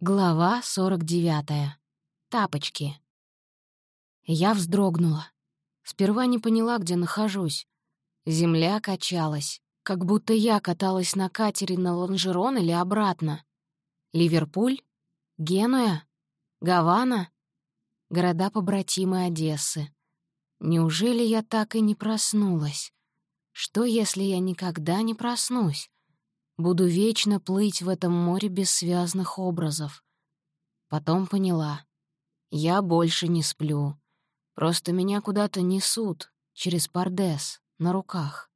Глава 49. Тапочки. Я вздрогнула. Сперва не поняла, где нахожусь. Земля качалась, как будто я каталась на катере на лонжерон или обратно. Ливерпуль? Генуя? Гавана? Города-побратимы Одессы. Неужели я так и не проснулась? Что, если я никогда не проснусь? Буду вечно плыть в этом море бессвязных образов. Потом поняла. Я больше не сплю. Просто меня куда-то несут, через Пардес, на руках.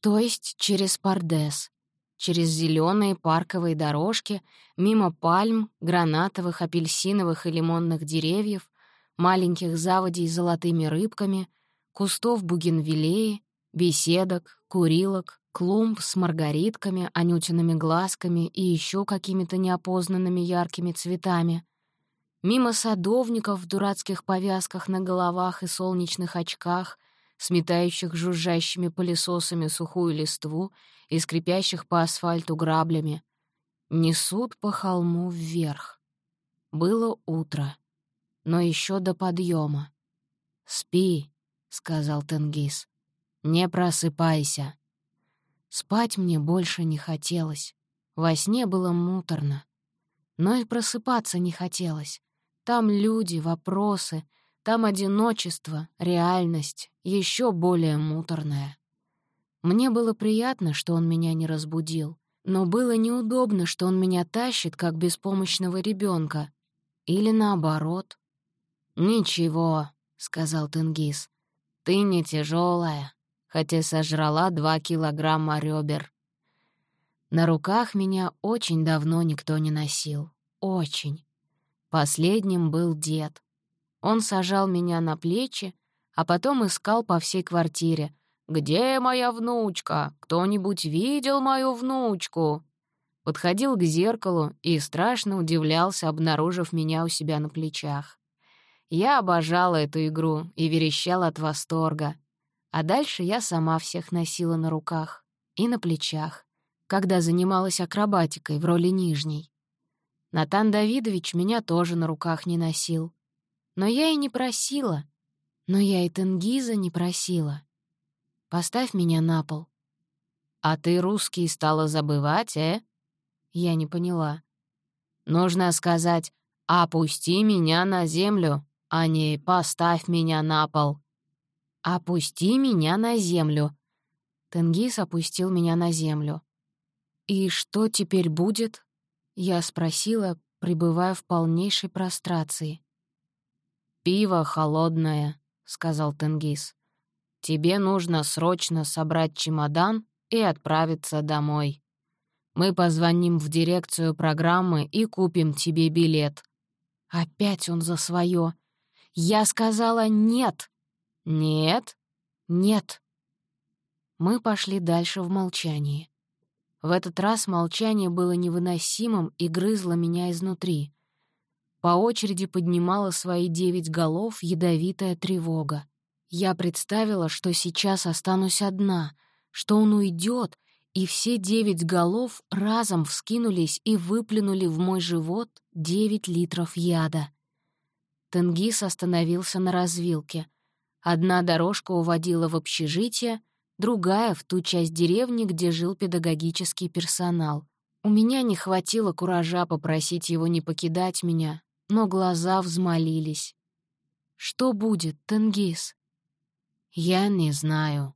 То есть через Пардес, через зеленые парковые дорожки, мимо пальм, гранатовых, апельсиновых и лимонных деревьев, маленьких заводей с золотыми рыбками, кустов бугенвиллеи, беседок, курилок, клумб с маргаритками, анютиными глазками и еще какими-то неопознанными яркими цветами. Мимо садовников в дурацких повязках на головах и солнечных очках, сметающих жужжащими пылесосами сухую листву и скрипящих по асфальту граблями. Несут по холму вверх. Было утро, но еще до подъема. «Спи», — сказал Тенгиз. «Не просыпайся». Спать мне больше не хотелось. Во сне было муторно. Но и просыпаться не хотелось. Там люди, вопросы, там одиночество, реальность, еще более муторная. Мне было приятно, что он меня не разбудил, но было неудобно, что он меня тащит, как беспомощного ребенка, Или наоборот. «Ничего», — сказал Тенгиз, — «ты не тяжелая хотя сожрала два килограмма ребер. На руках меня очень давно никто не носил. Очень. Последним был дед. Он сажал меня на плечи, а потом искал по всей квартире. «Где моя внучка? Кто-нибудь видел мою внучку?» Подходил к зеркалу и страшно удивлялся, обнаружив меня у себя на плечах. Я обожала эту игру и верещала от восторга. А дальше я сама всех носила на руках и на плечах, когда занималась акробатикой в роли нижней. Натан Давидович меня тоже на руках не носил. Но я и не просила. Но я и Тенгиза не просила. Поставь меня на пол. А ты русский стала забывать, э? Я не поняла. Нужно сказать «опусти меня на землю», а не «поставь меня на пол». «Опусти меня на землю». Тенгиз опустил меня на землю. «И что теперь будет?» Я спросила, пребывая в полнейшей прострации. «Пиво холодное», — сказал Тенгиз. «Тебе нужно срочно собрать чемодан и отправиться домой. Мы позвоним в дирекцию программы и купим тебе билет». Опять он за свое. Я сказала «нет». «Нет?» «Нет». Мы пошли дальше в молчании. В этот раз молчание было невыносимым и грызло меня изнутри. По очереди поднимала свои девять голов ядовитая тревога. Я представила, что сейчас останусь одна, что он уйдет, и все девять голов разом вскинулись и выплюнули в мой живот девять литров яда. Тенгиз остановился на развилке — Одна дорожка уводила в общежитие, другая — в ту часть деревни, где жил педагогический персонал. У меня не хватило куража попросить его не покидать меня, но глаза взмолились. «Что будет, Тенгиз?» «Я не знаю».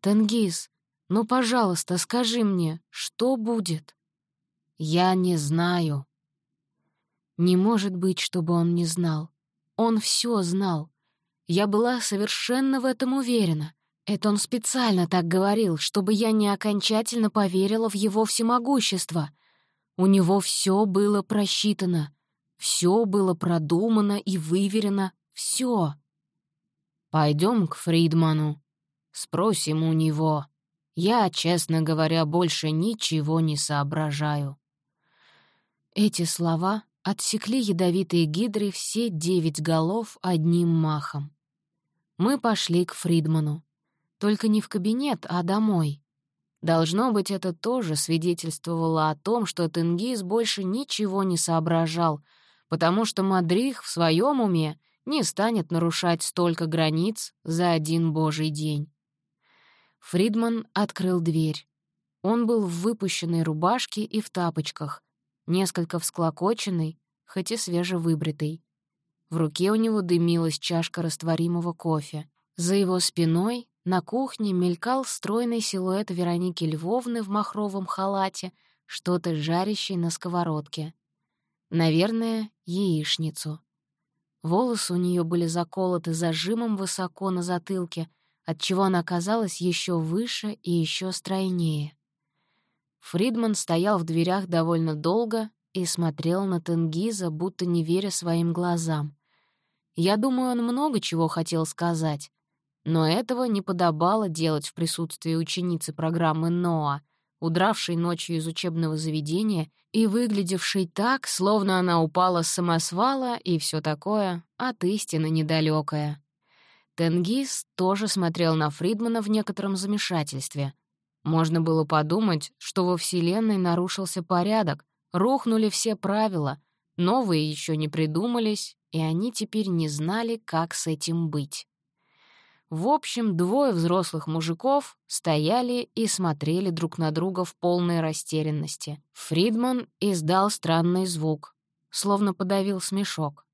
«Тенгиз, ну, пожалуйста, скажи мне, что будет?» «Я не знаю». Не может быть, чтобы он не знал. Он все знал. Я была совершенно в этом уверена. Это он специально так говорил, чтобы я не окончательно поверила в его всемогущество. У него все было просчитано, все было продумано и выверено, все. Пойдем к Фридману, спросим у него. Я, честно говоря, больше ничего не соображаю. Эти слова отсекли ядовитые гидры все девять голов одним махом. Мы пошли к Фридману. Только не в кабинет, а домой. Должно быть, это тоже свидетельствовало о том, что Тенгиз больше ничего не соображал, потому что Мадрих в своем уме не станет нарушать столько границ за один божий день. Фридман открыл дверь. Он был в выпущенной рубашке и в тапочках, несколько всклокоченный, хоть и свежевыбритый. В руке у него дымилась чашка растворимого кофе. За его спиной на кухне мелькал стройный силуэт Вероники Львовны в махровом халате, что-то жарящее на сковородке. Наверное, яичницу. Волосы у нее были заколоты зажимом высоко на затылке, отчего она казалась еще выше и еще стройнее. Фридман стоял в дверях довольно долго и смотрел на Тенгиза, будто не веря своим глазам. Я думаю, он много чего хотел сказать, но этого не подобало делать в присутствии ученицы программы НОА, удравшей ночью из учебного заведения и выглядевшей так, словно она упала с самосвала и все такое, от истины недалекая. Тенгиз тоже смотрел на Фридмана в некотором замешательстве. Можно было подумать, что во Вселенной нарушился порядок, рухнули все правила, новые еще не придумались, и они теперь не знали, как с этим быть. В общем, двое взрослых мужиков стояли и смотрели друг на друга в полной растерянности. Фридман издал странный звук, словно подавил смешок.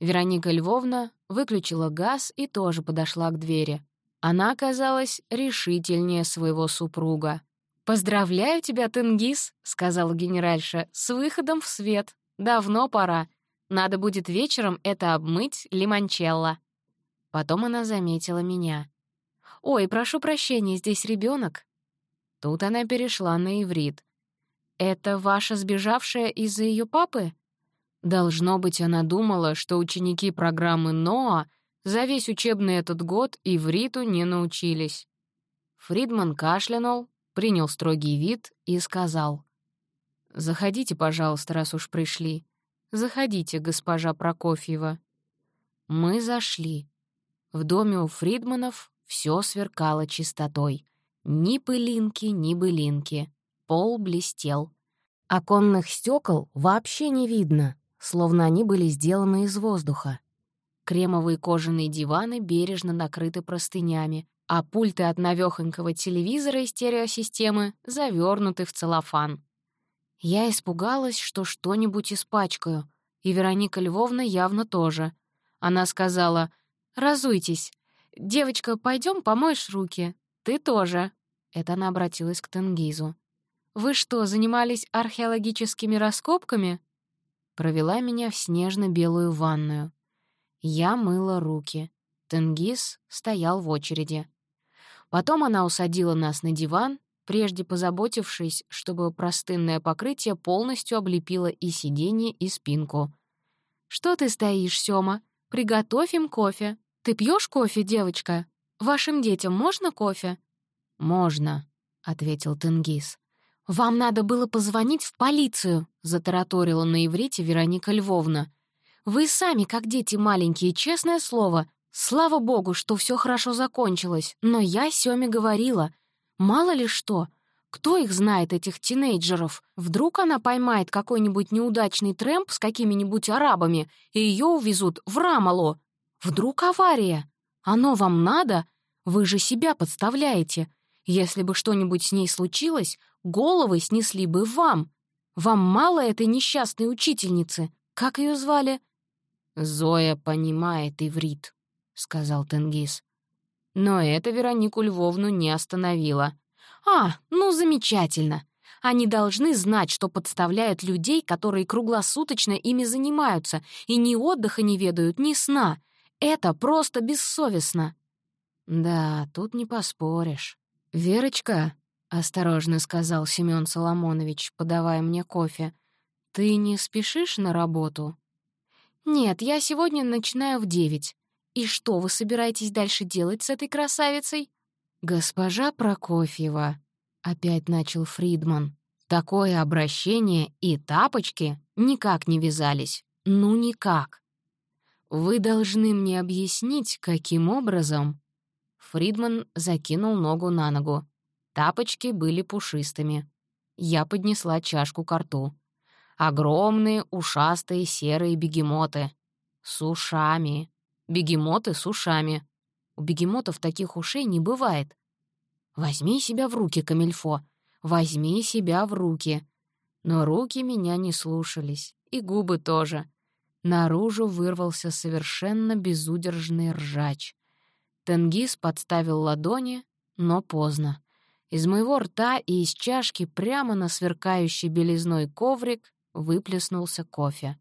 Вероника Львовна выключила газ и тоже подошла к двери. Она оказалась решительнее своего супруга. «Поздравляю тебя, Тенгиз», — сказала генеральша, — «с выходом в свет. Давно пора. Надо будет вечером это обмыть лимончелло». Потом она заметила меня. «Ой, прошу прощения, здесь ребенок. Тут она перешла на иврит. «Это ваша сбежавшая из-за ее папы?» Должно быть, она думала, что ученики программы НОА за весь учебный этот год ивриту не научились. Фридман кашлянул, принял строгий вид и сказал. «Заходите, пожалуйста, раз уж пришли. Заходите, госпожа Прокофьева». Мы зашли. В доме у Фридманов все сверкало чистотой. Ни пылинки, ни былинки. Пол блестел. Оконных стекол вообще не видно, словно они были сделаны из воздуха. Кремовые кожаные диваны бережно накрыты простынями, а пульты от навёхонького телевизора и стереосистемы завернуты в целлофан. Я испугалась, что что-нибудь испачкаю, и Вероника Львовна явно тоже. Она сказала, «Разуйтесь. Девочка, пойдем помоешь руки. Ты тоже». Это она обратилась к Тенгизу. «Вы что, занимались археологическими раскопками?» провела меня в снежно-белую ванную. Я мыла руки. Тенгиз стоял в очереди. Потом она усадила нас на диван, прежде позаботившись, чтобы простынное покрытие полностью облепило и сиденье, и спинку. «Что ты стоишь, Сёма? Приготовь им кофе. Ты пьешь кофе, девочка? Вашим детям можно кофе?» «Можно», — ответил Тенгиз. «Вам надо было позвонить в полицию», — затараторила на иврите Вероника Львовна. «Вы сами, как дети маленькие, честное слово. Слава богу, что все хорошо закончилось. Но я Сёме говорила. Мало ли что. Кто их знает, этих тинейджеров? Вдруг она поймает какой-нибудь неудачный трэмп с какими-нибудь арабами, и ее увезут в Рамало. Вдруг авария? Оно вам надо? Вы же себя подставляете. Если бы что-нибудь с ней случилось, головы снесли бы вам. Вам мало этой несчастной учительницы? Как ее звали?» «Зоя понимает иврит», — сказал Тенгиз. Но это Веронику Львовну не остановило. «А, ну замечательно. Они должны знать, что подставляют людей, которые круглосуточно ими занимаются, и ни отдыха не ведают, ни сна. Это просто бессовестно». «Да, тут не поспоришь». «Верочка», — осторожно сказал Семён Соломонович, подавая мне кофе, «ты не спешишь на работу?» «Нет, я сегодня начинаю в девять. И что вы собираетесь дальше делать с этой красавицей?» «Госпожа Прокофьева», — опять начал Фридман, «такое обращение и тапочки никак не вязались. Ну, никак. Вы должны мне объяснить, каким образом...» Фридман закинул ногу на ногу. Тапочки были пушистыми. Я поднесла чашку к рту. Огромные, ушастые серые бегемоты. С ушами. Бегемоты с ушами. У бегемотов таких ушей не бывает. Возьми себя в руки, Камильфо. Возьми себя в руки. Но руки меня не слушались, и губы тоже. Наружу вырвался совершенно безудержный ржач. Тенгиз подставил ладони, но поздно. Из моего рта и из чашки прямо на сверкающий белизной коврик выплеснулся кофе.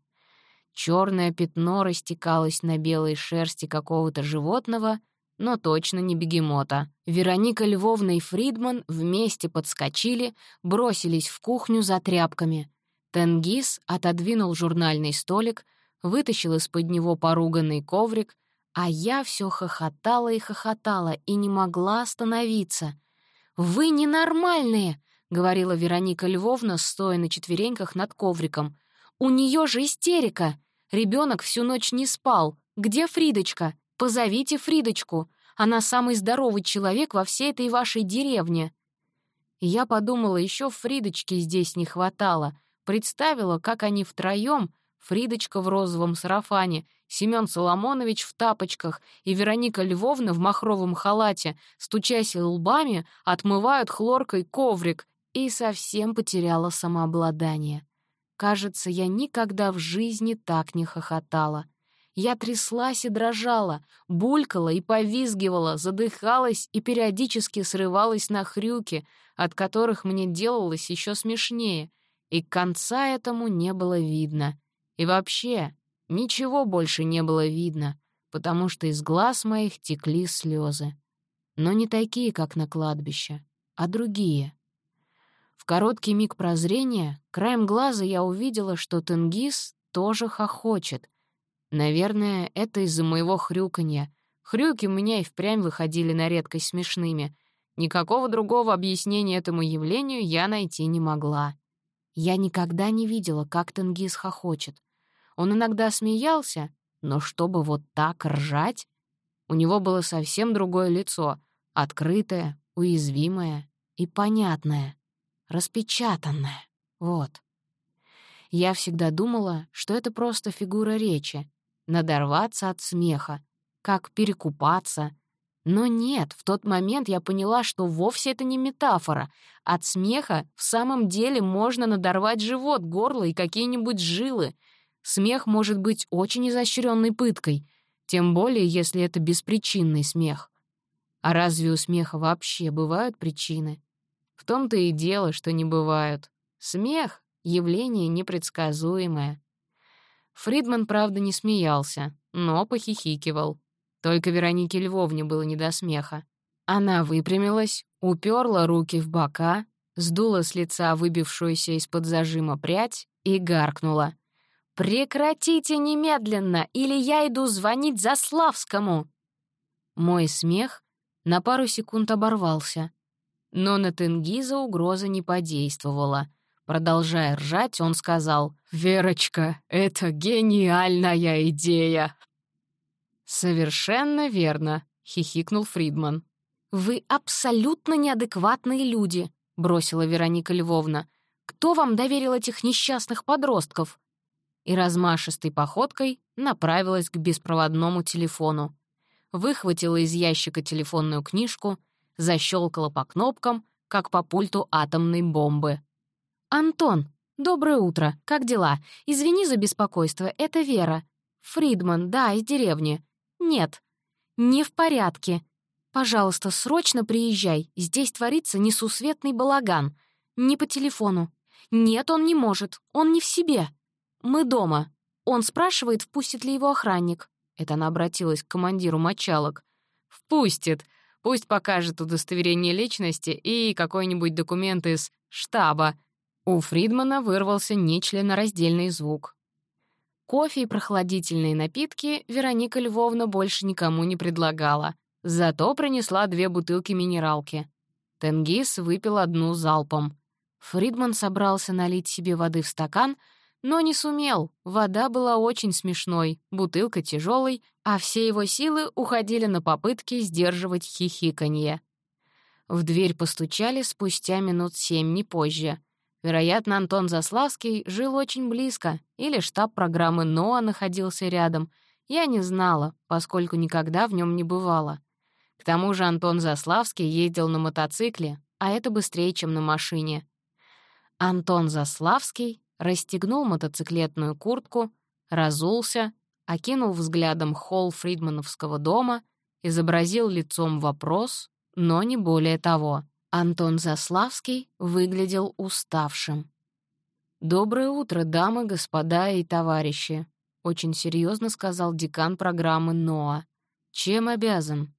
Черное пятно растекалось на белой шерсти какого-то животного, но точно не бегемота. Вероника Львовна и Фридман вместе подскочили, бросились в кухню за тряпками. Тенгиз отодвинул журнальный столик, вытащил из-под него поруганный коврик, а я все хохотала и хохотала и не могла остановиться. «Вы ненормальные!» — говорила Вероника Львовна, стоя на четвереньках над ковриком. «У нее же истерика! Ребенок всю ночь не спал. Где Фридочка? Позовите Фридочку. Она самый здоровый человек во всей этой вашей деревне». я подумала, еще Фридочки здесь не хватало. Представила, как они втроем Фридочка в розовом сарафане, Семён Соломонович в тапочках и Вероника Львовна в махровом халате, стучась лбами, отмывают хлоркой коврик, и совсем потеряла самообладание. Кажется, я никогда в жизни так не хохотала. Я тряслась и дрожала, булькала и повизгивала, задыхалась и периодически срывалась на хрюки, от которых мне делалось еще смешнее, и конца этому не было видно — и вообще, ничего больше не было видно, потому что из глаз моих текли слезы. Но не такие, как на кладбище, а другие. В короткий миг прозрения краем глаза я увидела, что Тенгиз тоже хохочет. Наверное, это из-за моего хрюканья. Хрюки у меня и впрямь выходили на редкость смешными. Никакого другого объяснения этому явлению я найти не могла. Я никогда не видела, как Тенгиз хохочет. Он иногда смеялся, но чтобы вот так ржать... У него было совсем другое лицо, открытое, уязвимое и понятное, распечатанное. Вот. Я всегда думала, что это просто фигура речи, надорваться от смеха, как перекупаться. Но нет, в тот момент я поняла, что вовсе это не метафора. От смеха в самом деле можно надорвать живот, горло и какие-нибудь жилы — Смех может быть очень изощренной пыткой, тем более, если это беспричинный смех. А разве у смеха вообще бывают причины? В том-то и дело, что не бывают. Смех — явление непредсказуемое. Фридман, правда, не смеялся, но похихикивал. Только Веронике Львовне было не до смеха. Она выпрямилась, уперла руки в бока, сдула с лица выбившуюся из-под зажима прядь и гаркнула. «Прекратите немедленно, или я иду звонить Заславскому!» Мой смех на пару секунд оборвался, но на Тенгиза угроза не подействовала. Продолжая ржать, он сказал, «Верочка, это гениальная идея!» «Совершенно верно», — хихикнул Фридман. «Вы абсолютно неадекватные люди», — бросила Вероника Львовна. «Кто вам доверил этих несчастных подростков?» и размашистой походкой направилась к беспроводному телефону. Выхватила из ящика телефонную книжку, защелкала по кнопкам, как по пульту атомной бомбы. «Антон, доброе утро, как дела? Извини за беспокойство, это Вера. Фридман, да, из деревни. Нет, не в порядке. Пожалуйста, срочно приезжай, здесь творится несусветный балаган. Не по телефону. Нет, он не может, он не в себе». «Мы дома. Он спрашивает, впустит ли его охранник». Это она обратилась к командиру мочалок. «Впустит. Пусть покажет удостоверение личности и какой-нибудь документ из штаба». У Фридмана вырвался нечленораздельный звук. Кофе и прохладительные напитки Вероника Львовна больше никому не предлагала. Зато принесла две бутылки минералки. Тенгиз выпил одну залпом. Фридман собрался налить себе воды в стакан — но не сумел. Вода была очень смешной, бутылка тяжелой, а все его силы уходили на попытки сдерживать хихиканье. В дверь постучали спустя минут семь, не позже. Вероятно, Антон Заславский жил очень близко, или штаб программы НОА находился рядом. Я не знала, поскольку никогда в нем не бывала. К тому же Антон Заславский ездил на мотоцикле, а это быстрее, чем на машине. Антон Заславский расстегнул мотоциклетную куртку, разулся, окинул взглядом холл Фридмановского дома, изобразил лицом вопрос, но не более того. Антон Заславский выглядел уставшим. «Доброе утро, дамы, господа и товарищи», — очень серьезно сказал декан программы НОА. «Чем обязан?»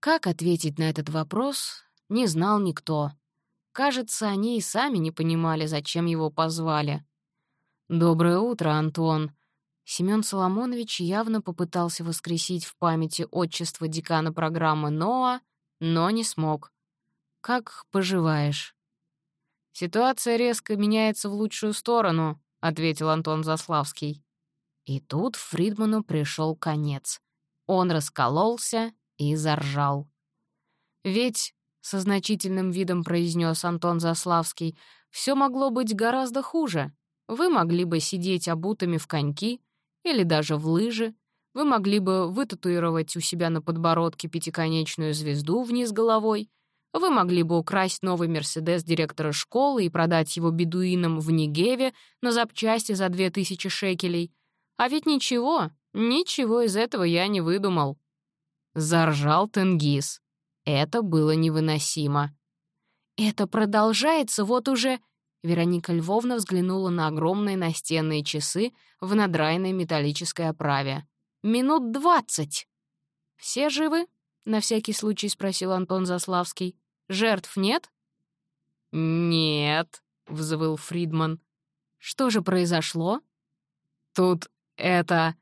Как ответить на этот вопрос, не знал никто. Кажется, они и сами не понимали, зачем его позвали. «Доброе утро, Антон», Семён Соломонович явно попытался воскресить в памяти отчество декана программы НОА, но не смог. «Как поживаешь?» «Ситуация резко меняется в лучшую сторону», — ответил Антон Заславский. И тут Фридману пришел конец. Он раскололся и заржал. «Ведь», — со значительным видом произнес Антон Заславский, «все могло быть гораздо хуже. Вы могли бы сидеть обутыми в коньки, или даже в лыжи. Вы могли бы вытатуировать у себя на подбородке пятиконечную звезду вниз головой. Вы могли бы украсть новый «Мерседес» директора школы и продать его бедуинам в Нигеве на запчасти за две тысячи шекелей. А ведь ничего, ничего из этого я не выдумал. Заржал Тенгиз. Это было невыносимо. «Это продолжается вот уже...» Вероника Львовна взглянула на огромные настенные часы в надрайной металлической оправе. «Минут двадцать!» «Все живы?» — на всякий случай спросил Антон Заславский. «Жертв нет?» «Нет», — взвыл Фридман. «Что же произошло?» «Тут это...»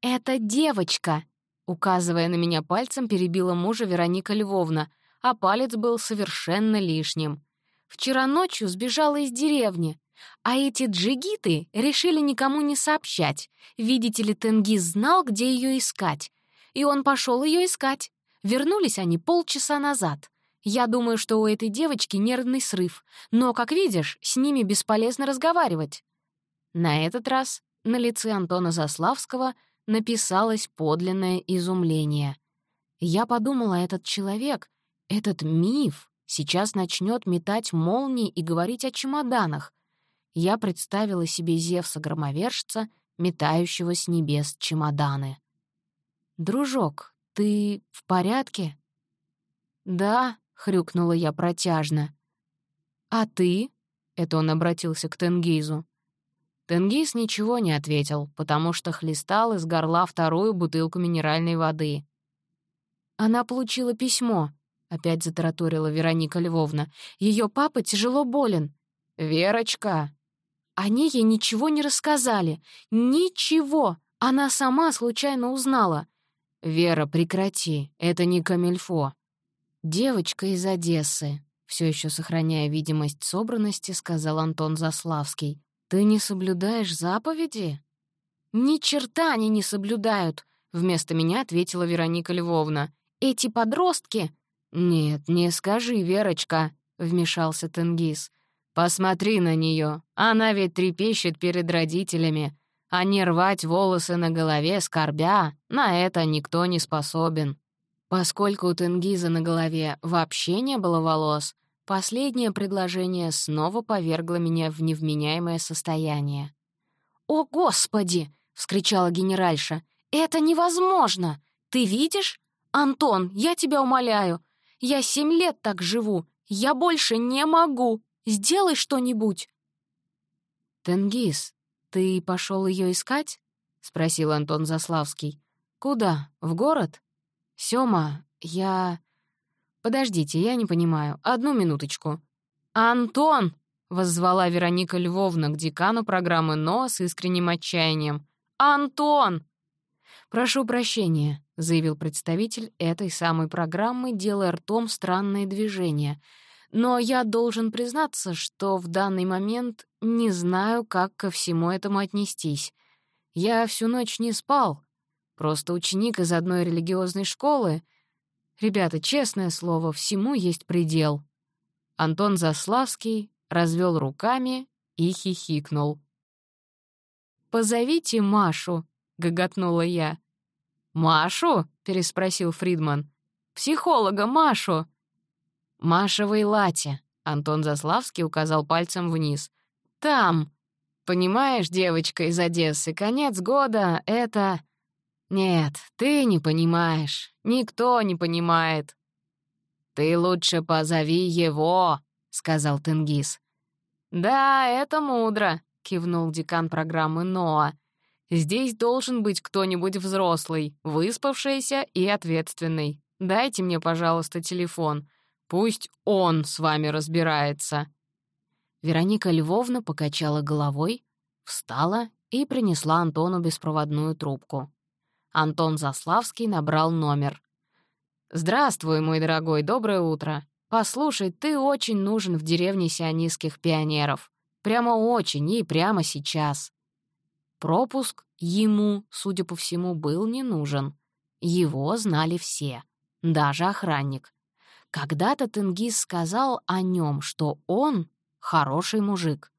«Это девочка!» Указывая на меня пальцем, перебила мужа Вероника Львовна, а палец был совершенно лишним. Вчера ночью сбежала из деревни, а эти джигиты решили никому не сообщать. Видите ли, Тенгиз знал, где ее искать. И он пошел ее искать. Вернулись они полчаса назад. Я думаю, что у этой девочки нервный срыв, но, как видишь, с ними бесполезно разговаривать. На этот раз на лице Антона Заславского написалось подлинное изумление. Я подумала, этот человек, этот миф, Сейчас начнет метать молнии и говорить о чемоданах. Я представила себе Зевса-громовержца, метающего с небес чемоданы. «Дружок, ты в порядке?» «Да», — хрюкнула я протяжно. «А ты?» — это он обратился к Тенгизу. Тенгиз ничего не ответил, потому что хлестал из горла вторую бутылку минеральной воды. Она получила письмо. Опять затараторила Вероника Львовна. Ее папа тяжело болен. «Верочка!» Они ей ничего не рассказали. Ничего! Она сама случайно узнала. «Вера, прекрати, это не камильфо». «Девочка из Одессы», — все еще сохраняя видимость собранности, сказал Антон Заславский. «Ты не соблюдаешь заповеди?» «Ни черта они не соблюдают», — вместо меня ответила Вероника Львовна. «Эти подростки «Нет, не скажи, Верочка», — вмешался Тенгиз. «Посмотри на нее, она ведь трепещет перед родителями, а не рвать волосы на голове, скорбя, на это никто не способен». Поскольку у Тенгиза на голове вообще не было волос, последнее предложение снова повергло меня в невменяемое состояние. «О, Господи!» — вскричала генеральша. «Это невозможно! Ты видишь? Антон, я тебя умоляю, я семь лет так живу. Я больше не могу. Сделай что-нибудь. Тенгиз, ты пошел ее искать? спросил Антон Заславский. Куда? В город? Сёма, я... Подождите, я не понимаю. Одну минуточку. Антон! воззвала Вероника Львовна к декану программы НО с искренним отчаянием. «Антон!» «Прошу прощения», — заявил представитель этой самой программы, делая ртом странные движения. «Но я должен признаться, что в данный момент не знаю, как ко всему этому отнестись. Я всю ночь не спал. Просто ученик из одной религиозной школы. Ребята, честное слово, всему есть предел». Антон Заславский развел руками и хихикнул. «Позовите Машу», — гоготнула я. «Машу?» — переспросил Фридман. «Психолога Машу». «Маша в Эйлате», — Антон Заславский указал пальцем вниз. «Там. Понимаешь, девочка из Одессы, конец года — это...» «Нет, ты не понимаешь. Никто не понимает». «Ты лучше позови его», — сказал Тенгиз. «Да, это мудро», — кивнул декан программы НОА. «Здесь должен быть кто-нибудь взрослый, выспавшийся и ответственный. Дайте мне, пожалуйста, телефон. Пусть он с вами разбирается». Вероника Львовна покачала головой, встала и принесла Антону беспроводную трубку. Антон Заславский набрал номер. «Здравствуй, мой дорогой, доброе утро. Послушай, ты очень нужен в деревне сионистских пионеров. Прямо очень и прямо сейчас». Пропуск ему, судя по всему, был не нужен. Его знали все, даже охранник. Когда-то Тенгиз сказал о нем, что он хороший мужик.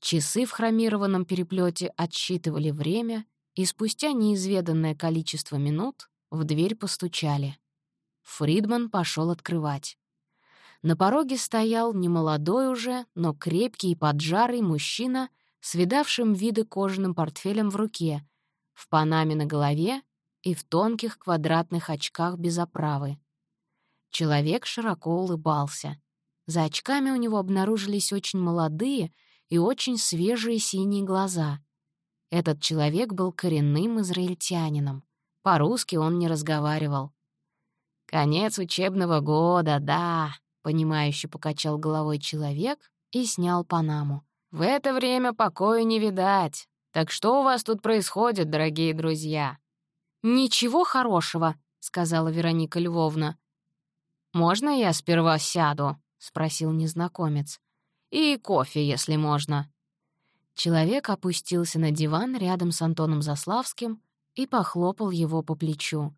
Часы в хромированном переплете отсчитывали время, и спустя неизведанное количество минут в дверь постучали. Фридман пошел открывать. На пороге стоял немолодой уже, но крепкий и поджарый мужчина с видавшим виды кожаным портфелем в руке, в панаме на голове и в тонких квадратных очках без оправы. Человек широко улыбался. За очками у него обнаружились очень молодые и очень свежие синие глаза. Этот человек был коренным израильтянином. По-русски он не разговаривал. «Конец учебного года, да», — понимающе покачал головой человек и снял панаму. «В это время покоя не видать. Так что у вас тут происходит, дорогие друзья?» «Ничего хорошего», — сказала Вероника Львовна. «Можно я сперва сяду?» — спросил незнакомец. «И кофе, если можно». Человек опустился на диван рядом с Антоном Заславским и похлопал его по плечу.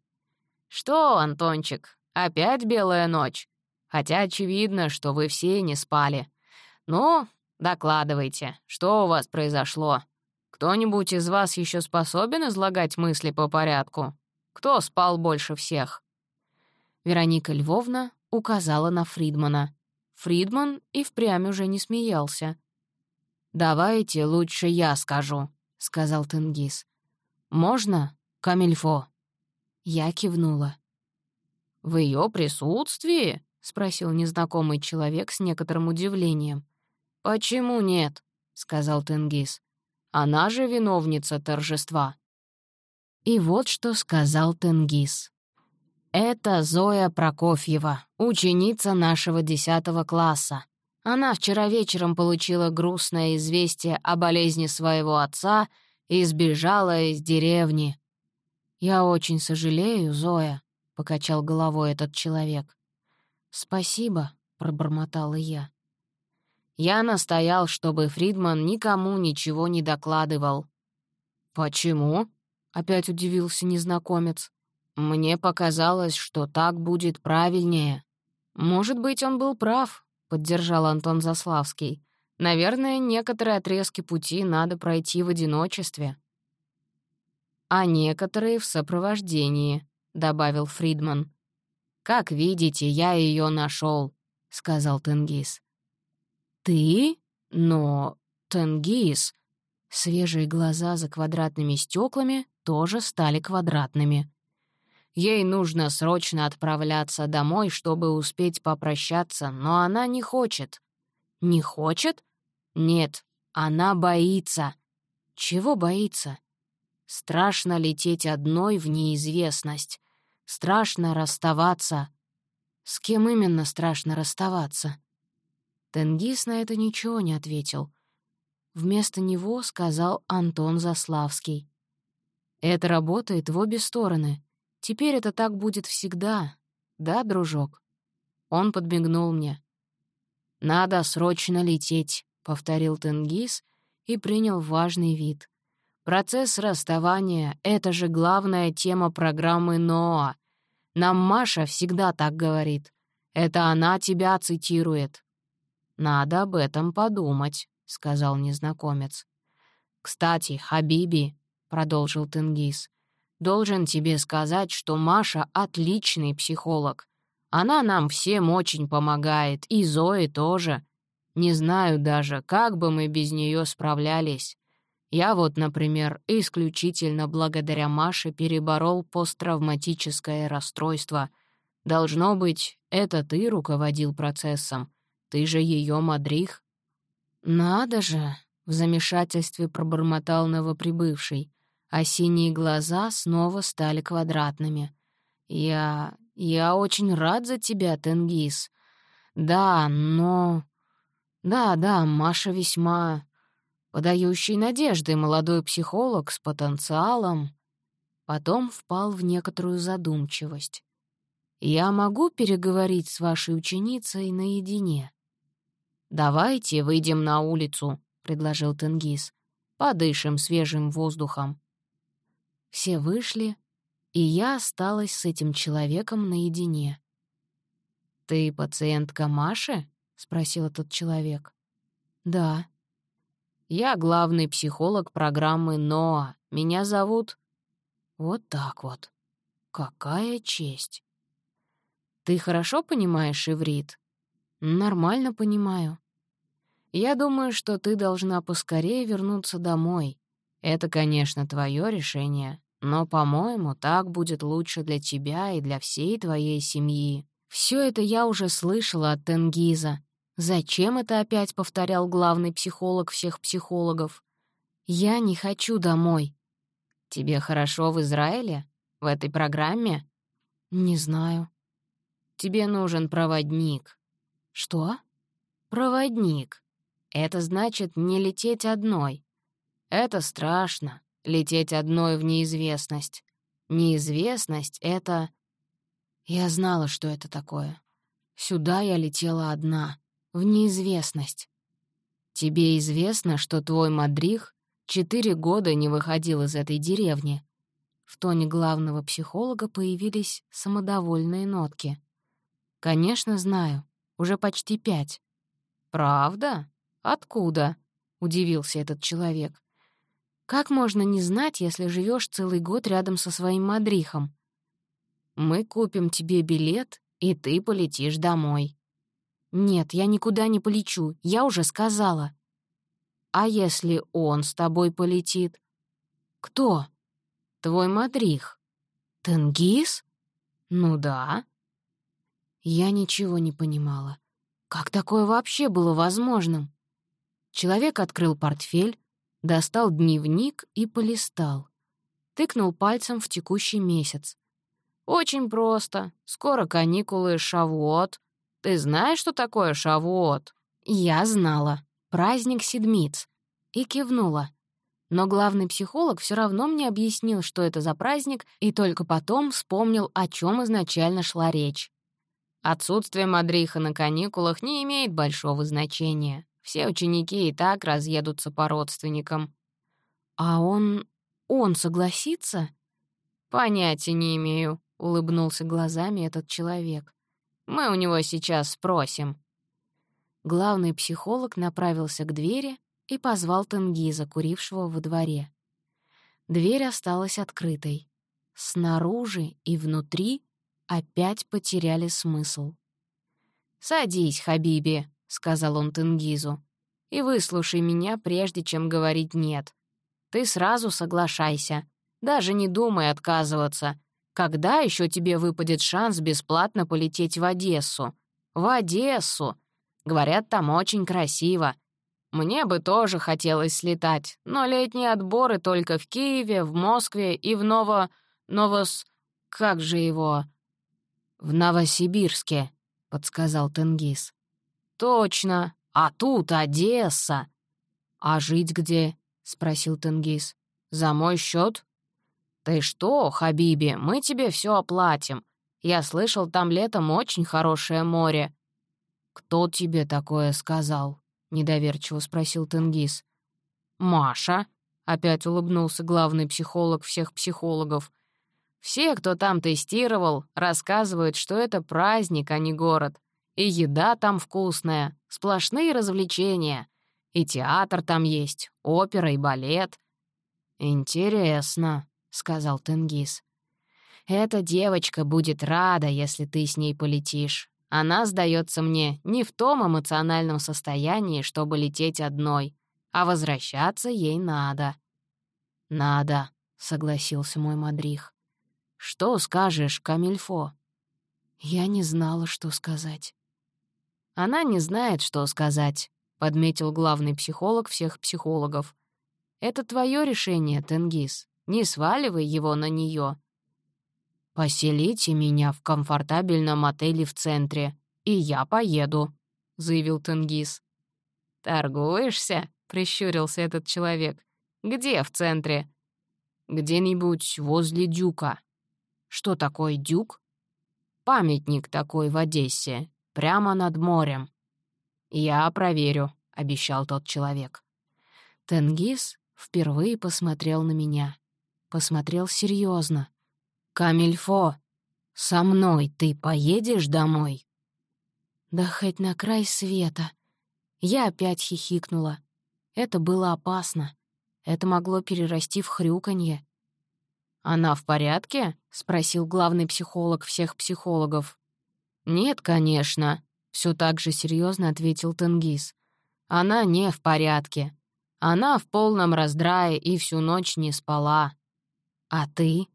«Что, Антончик, опять белая ночь? Хотя очевидно, что вы все не спали. Ну, докладывайте, что у вас произошло? Кто-нибудь из вас еще способен излагать мысли по порядку? Кто спал больше всех?» Вероника Львовна указала на Фридмана. Фридман и впрямь уже не смеялся. «Давайте лучше я скажу», — сказал Тенгиз. «Можно, Камильфо?» Я кивнула. «В ее присутствии?» — спросил незнакомый человек с некоторым удивлением. «Почему нет?» — сказал Тенгиз. «Она же виновница торжества». И вот что сказал Тенгиз. «Это Зоя Прокофьева, ученица нашего десятого класса. Она вчера вечером получила грустное известие о болезни своего отца и сбежала из деревни». «Я очень сожалею, Зоя», — покачал головой этот человек. «Спасибо», — пробормотала я. Я настоял, чтобы Фридман никому ничего не докладывал. «Почему?» — опять удивился незнакомец. Мне показалось, что так будет правильнее. Может быть, он был прав, поддержал Антон Заславский. Наверное, некоторые отрезки пути надо пройти в одиночестве. А некоторые в сопровождении, добавил Фридман. Как видите, я ее нашел, сказал Тенгиз. Ты? Но Тенгиз. Свежие глаза за квадратными стеклами тоже стали квадратными. Ей нужно срочно отправляться домой, чтобы успеть попрощаться, но она не хочет. Не хочет? Нет, она боится. Чего боится? Страшно лететь одной в неизвестность. Страшно расставаться. С кем именно страшно расставаться? Тенгиз на это ничего не ответил. Вместо него сказал Антон Заславский. «Это работает в обе стороны. Теперь это так будет всегда. Да, дружок?» Он подмигнул мне. «Надо срочно лететь», — повторил Тенгиз и принял важный вид. «Процесс расставания — это же главная тема программы НОА. Нам Маша всегда так говорит. Это она тебя цитирует». «Надо об этом подумать», — сказал незнакомец. «Кстати, Хабиби», — продолжил Тенгиз, — «должен тебе сказать, что Маша отличный психолог. Она нам всем очень помогает, и Зои тоже. Не знаю даже, как бы мы без нее справлялись. Я вот, например, исключительно благодаря Маше переборол посттравматическое расстройство. Должно быть, это ты руководил процессом. Ты же ее мадрих. «Надо же!» — в замешательстве пробормотал новоприбывший, а синие глаза снова стали квадратными. «Я... я очень рад за тебя, Тенгиз. Да, но... Да, да, Маша весьма подающий надежды молодой психолог с потенциалом. Потом впал в некоторую задумчивость. «Я могу переговорить с вашей ученицей наедине?» «Давайте выйдем на улицу», — предложил Тенгиз. «Подышим свежим воздухом». Все вышли, и я осталась с этим человеком наедине. «Ты пациентка Маши?» — спросил этот человек. «Да», я главный психолог программы НОА. Меня зовут... Вот так вот. Какая честь. Ты хорошо понимаешь иврит? Нормально понимаю. Я думаю, что ты должна поскорее вернуться домой. Это, конечно, твое решение, но, по-моему, так будет лучше для тебя и для всей твоей семьи. Все это я уже слышала от Тенгиза. Зачем это опять повторял главный психолог всех психологов? «Я не хочу домой». «Тебе хорошо в Израиле? В этой программе?» «Не знаю». «Тебе нужен проводник». «Что?» «Проводник. Это значит не лететь одной. Это страшно, лететь одной в неизвестность. Неизвестность — это...» Я знала, что это такое. Сюда я летела одна в неизвестность. Тебе известно, что твой мадрих четыре года не выходил из этой деревни. В тоне главного психолога появились самодовольные нотки. «Конечно, знаю. Уже почти пять». «Правда? Откуда?» — удивился этот человек. «Как можно не знать, если живешь целый год рядом со своим мадрихом? Мы купим тебе билет, и ты полетишь домой». «Нет, я никуда не полечу, я уже сказала». «А если он с тобой полетит?» «Кто?» «Твой мадрих». «Тенгиз?» «Ну да». Я ничего не понимала. Как такое вообще было возможным? Человек открыл портфель, достал дневник и полистал. Тыкнул пальцем в текущий месяц. «Очень просто. Скоро каникулы, шавуот. Ты знаешь, что такое шавуот?» Я знала. Праздник седмиц. И кивнула. Но главный психолог все равно мне объяснил, что это за праздник, и только потом вспомнил, о чем изначально шла речь. Отсутствие Мадриха на каникулах не имеет большого значения. Все ученики и так разъедутся по родственникам. А он... он согласится? Понятия не имею, — улыбнулся глазами этот человек. Мы у него сейчас спросим». Главный психолог направился к двери и позвал Тенгиза, курившего во дворе. Дверь осталась открытой. Снаружи и внутри опять потеряли смысл. «Садись, Хабиби», — сказал он Тенгизу, «и выслушай меня, прежде чем говорить «нет». Ты сразу соглашайся, даже не думай отказываться, когда еще тебе выпадет шанс бесплатно полететь в Одессу? В Одессу! Говорят, там очень красиво. Мне бы тоже хотелось слетать, но летние отборы только в Киеве, в Москве и в Ново... Новос... Как же его? В Новосибирске, — подсказал Тенгиз. Точно. А тут Одесса. А жить где? — спросил Тенгиз. За мой счет? «Ты что, Хабиби, мы тебе все оплатим. Я слышал, там летом очень хорошее море». «Кто тебе такое сказал?» — недоверчиво спросил Тенгиз. «Маша», — опять улыбнулся главный психолог всех психологов. Все, кто там тестировал, рассказывают, что это праздник, а не город. И еда там вкусная, сплошные развлечения. И театр там есть, опера и балет. «Интересно», — сказал Тенгиз. «Эта девочка будет рада, если ты с ней полетишь. Она, сдается мне, не в том эмоциональном состоянии, чтобы лететь одной, а возвращаться ей надо». «Надо», — согласился мой мадрих. «Что скажешь, Камильфо?» Я не знала, что сказать. «Она не знает, что сказать», — подметил главный психолог всех психологов. «Это твое решение, Тенгиз. Не сваливай его на нее. «Поселите меня в комфортабельном отеле в центре, и я поеду», — заявил Тенгиз. «Торгуешься?» — прищурился этот человек. «Где в центре?» «Где-нибудь возле Дюка». «Что такое Дюк?» «Памятник такой в Одессе, прямо над морем». «Я проверю», — обещал тот человек. Тенгиз впервые посмотрел на меня. Посмотрел серьезно. «Камильфо, со мной ты поедешь домой?» Да хоть на край света. Я опять хихикнула. Это было опасно. Это могло перерасти в хрюканье. «Она в порядке?» — спросил главный психолог всех психологов. «Нет, конечно», — все так же серьезно ответил Тенгиз. «Она не в порядке. Она в полном раздрае и всю ночь не спала. А ты?»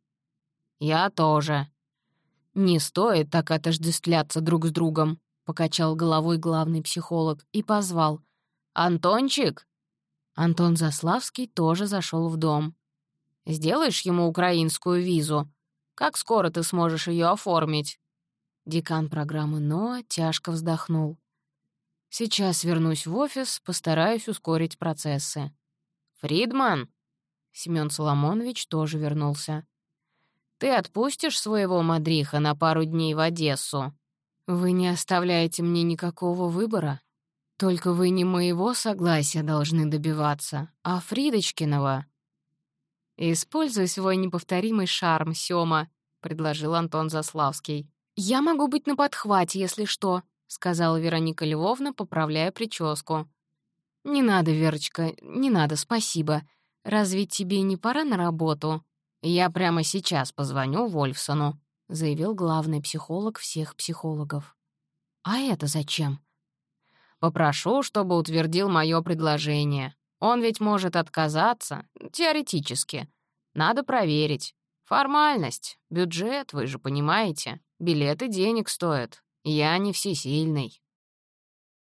«Я тоже». «Не стоит так отождествляться друг с другом», — покачал головой главный психолог и позвал. «Антончик?» Антон Заславский тоже зашел в дом. «Сделаешь ему украинскую визу? Как скоро ты сможешь ее оформить?» Декан программы НОА тяжко вздохнул. «Сейчас вернусь в офис, постараюсь ускорить процессы». «Фридман?» Семён Соломонович тоже вернулся. Ты отпустишь своего мадриха на пару дней в Одессу? Вы не оставляете мне никакого выбора. Только вы не моего согласия должны добиваться, а Фридочкиного. «Используй свой неповторимый шарм, Сёма», — предложил Антон Заславский. «Я могу быть на подхвате, если что», — сказала Вероника Львовна, поправляя прическу. «Не надо, Верочка, не надо, спасибо. Разве тебе не пора на работу?» «Я прямо сейчас позвоню Вольфсону», — заявил главный психолог всех психологов. «А это зачем?» «Попрошу, чтобы утвердил мое предложение. Он ведь может отказаться, теоретически. Надо проверить. Формальность, бюджет, вы же понимаете. Билеты денег стоят. Я не всесильный».